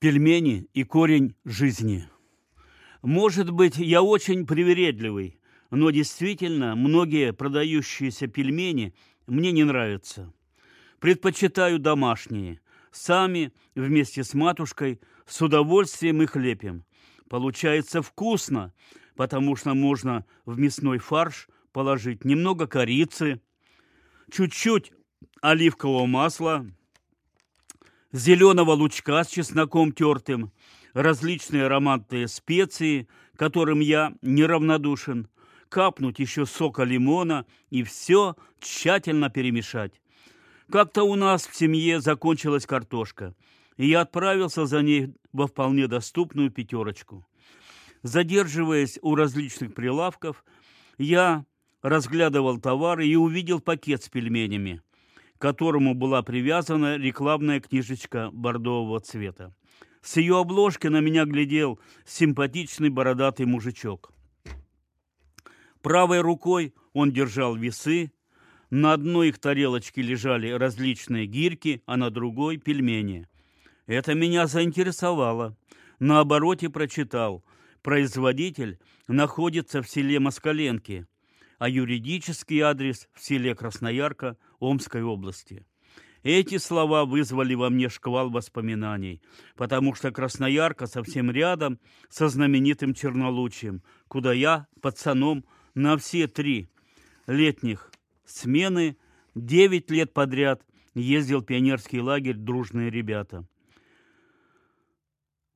Пельмени и корень жизни. Может быть, я очень привередливый, но действительно многие продающиеся пельмени мне не нравятся. Предпочитаю домашние. Сами вместе с матушкой с удовольствием их лепим. Получается вкусно, потому что можно в мясной фарш положить немного корицы, чуть-чуть оливкового масла – зеленого лучка с чесноком тертым, различные ароматные специи, которым я неравнодушен, капнуть еще сока лимона и все тщательно перемешать. Как-то у нас в семье закончилась картошка, и я отправился за ней во вполне доступную пятерочку. Задерживаясь у различных прилавков, я разглядывал товары и увидел пакет с пельменями которому была привязана рекламная книжечка бордового цвета. С ее обложки на меня глядел симпатичный бородатый мужичок. Правой рукой он держал весы, на одной их тарелочке лежали различные гирьки, а на другой – пельмени. Это меня заинтересовало. На обороте прочитал. Производитель находится в селе Москаленки, а юридический адрес в селе Красноярка – Омской области. Эти слова вызвали во мне шквал воспоминаний, потому что Красноярка совсем рядом со знаменитым Чернолучием, куда я пацаном на все три летних смены девять лет подряд ездил в пионерский лагерь «Дружные ребята».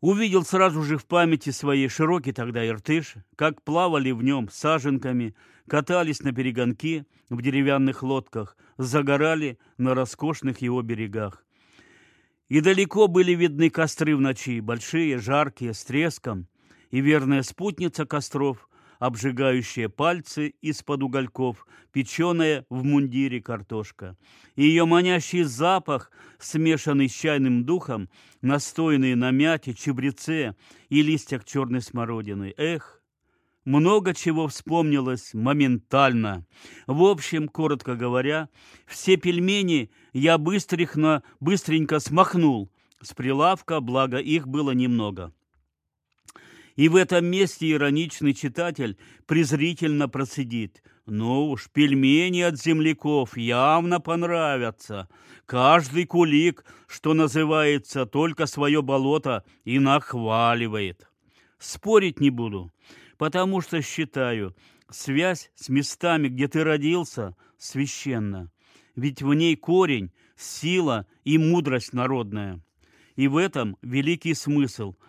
Увидел сразу же в памяти своей широкий тогда Иртыш, как плавали в нем саженками, катались на перегонки в деревянных лодках, загорали на роскошных его берегах. И далеко были видны костры в ночи, большие, жаркие, с треском, и верная спутница костров, обжигающая пальцы из-под угольков, печеная в мундире картошка. И ее манящий запах, смешанный с чайным духом, настойный на мяте, чебреце и листьях черной смородины. Эх, много чего вспомнилось моментально. В общем, коротко говоря, все пельмени я быстренько, быстренько смахнул с прилавка, благо их было немного. И в этом месте ироничный читатель презрительно процедит. Ну уж, пельмени от земляков явно понравятся. Каждый кулик, что называется, только свое болото и нахваливает. Спорить не буду, потому что считаю, связь с местами, где ты родился, священна. Ведь в ней корень, сила и мудрость народная. И в этом великий смысл –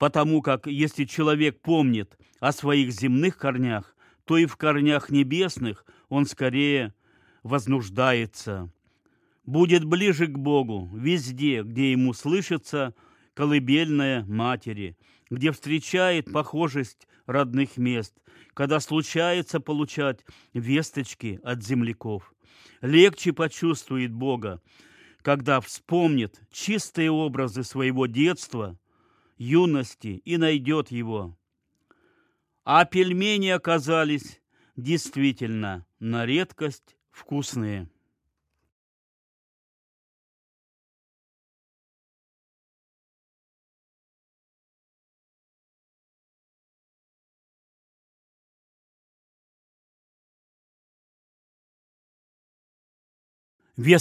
потому как если человек помнит о своих земных корнях, то и в корнях небесных он скорее вознуждается. Будет ближе к Богу везде, где ему слышится колыбельная матери, где встречает похожесть родных мест, когда случается получать весточки от земляков. Легче почувствует Бога, когда вспомнит чистые образы своего детства – юности и найдет его. А пельмени оказались действительно на редкость вкусные. Вес